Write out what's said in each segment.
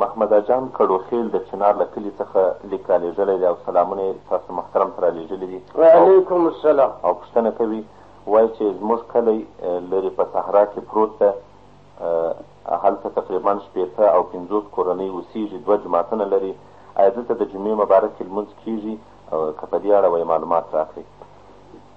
محمداجان کړوخېل د چنار له کلي څخه لیک رالېږلی دی او سلامونه یې تاسو محترم ته رالېږلي دي وعلیکم السلام او پوښتنه کوي وایي چې زموږ کلی لرې په صحرا کې پروت ده هلته تقریبا شپېته او پنځوس کورنۍ اوسېږي دوه جوماتونه لري ایا دلته د جمعې مبارکې لمونځ کېږي که په دې اړه وایي معلومات راکړئ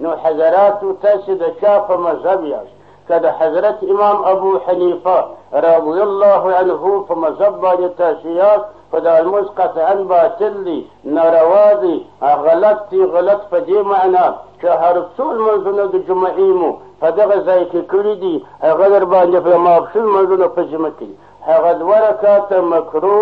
نو حضراتو تاسو د چا په مذهب یاست که د حضرت امام ابو حنیفه رضی الله عنه په مذهب باندې تاسو یاست خو دا لمونځ قطعا باطل دی ناروا دی غلط دی غلط په دې معنا چې هر څو لمونځونه د جمعې مو په دغه ځای کې کړي دي هغه در باندې په مابشي لمونځونه په جمعه کې هغه دوه رکاته مکرو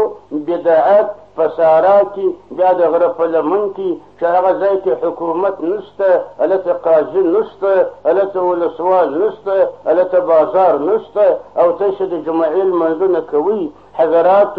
بدعت په سارا کې بیا د غره په لمن کې چې هغه ځای کې حکومت نشته هلته قاضي نشته هلته ولسوال نشته هلته بازار نشته او تاسو د جمعې لمانځونه کوئ حضرات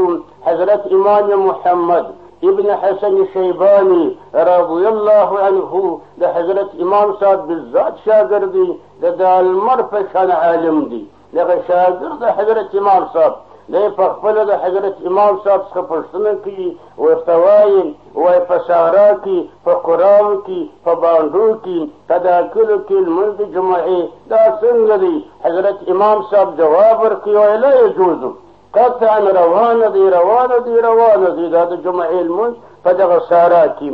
حضرت امام محمد ابن حسن شیبانی رضی الله عنه د حضرت امام صاحب بالذات شاګرد دی د دالمر په شان عالم دی دغه شاګرد د حضرت امام صاحب دی په خپله د حضرت امام صاحب څخه پوښتنه کوي ورته وایي وایي په صحرا کې په قراو کې په بانډو کې تداکلو کې لمونځ د جمعې دا څنګه دی حضرت امام صاحب جواب ورکوي وایي لا یجوزو قطعا روانه دی روانه دی روانه دی دا د جمعې لمونځ په دغه سارا کې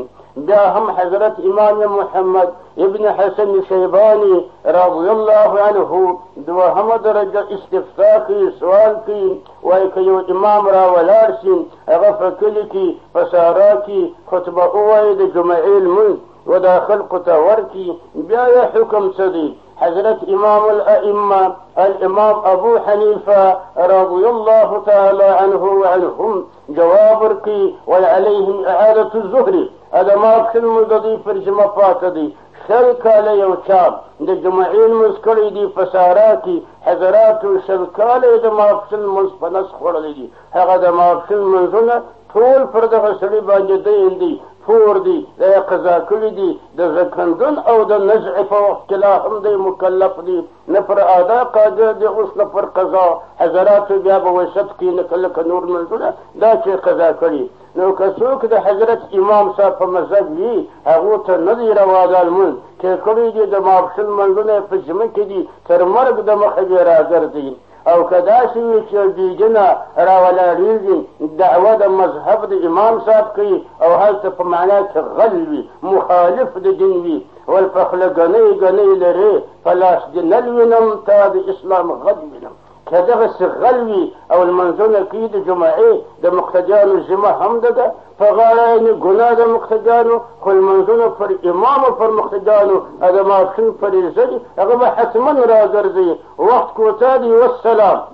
بیا هم حضرت امام محمد ابن حسن شیبانی رضی الله عنه دوهمه درجه استفتاء کوي سوال کوي وایي که یو امام را ولاړ شي هغه په کلي کې په سارا کې خطبه ووایي د جمعې لمونځ و دا خلقو ته ورکي بیا یې حکم څه دی حضرت امام الائمه الامام ابو حنیفه رضی الله تعالی عنه وعنهم جواب ورکي وعليهم اعاده الظهر ادا ما کښل مو د دوی پر جمعه پاته دی شل کاله یو چا د جمعې لمونځ کړی دی په سارا کې حضراتو شل کاله یې د ماپښین لمونځ په نس خوړلی دی هغه د ماپښین لمونځونه ټول پر دغه سړي باندې دین دي فور دي دا یې قضا کړي دي د زکندن او د نزع په وخت کې لا هم دی مکلف دي نه پر ادا قادر دی اوس نه پر قضا حضراتو بیا به وسط کې نه کله که نور لمونځونه دا چې قضا کړي نو که څوک د حضرت امام صاحب په مذهب وي هغو ته نه دی روا دا لمونځ چې کړی دی د ماپښین لمونځونه یې په ذمه کې دي تر مرګ د مخه بې راګرځي او که داسې وي چې دیدنه راولاړېږي دعوه د مذهب د امام صاحب کوي او هلته په معنا کې غل وي مخالف د دین وي ول په خوله ګنۍ ګنۍ لرې په لاس دې نل وینم تا د اسلام غل وینم که دغسې غل وي او لمنځونه کوي د جمعې د مقتدیانو ذمه هم ده ده په غاړه یې ګناه د مقتدیانو خو لمونځونه پر امام او پر مقتدیانو د ماسپښین فریضه دي هغه به حتما راګرځي وخت کوتاه دی والسلام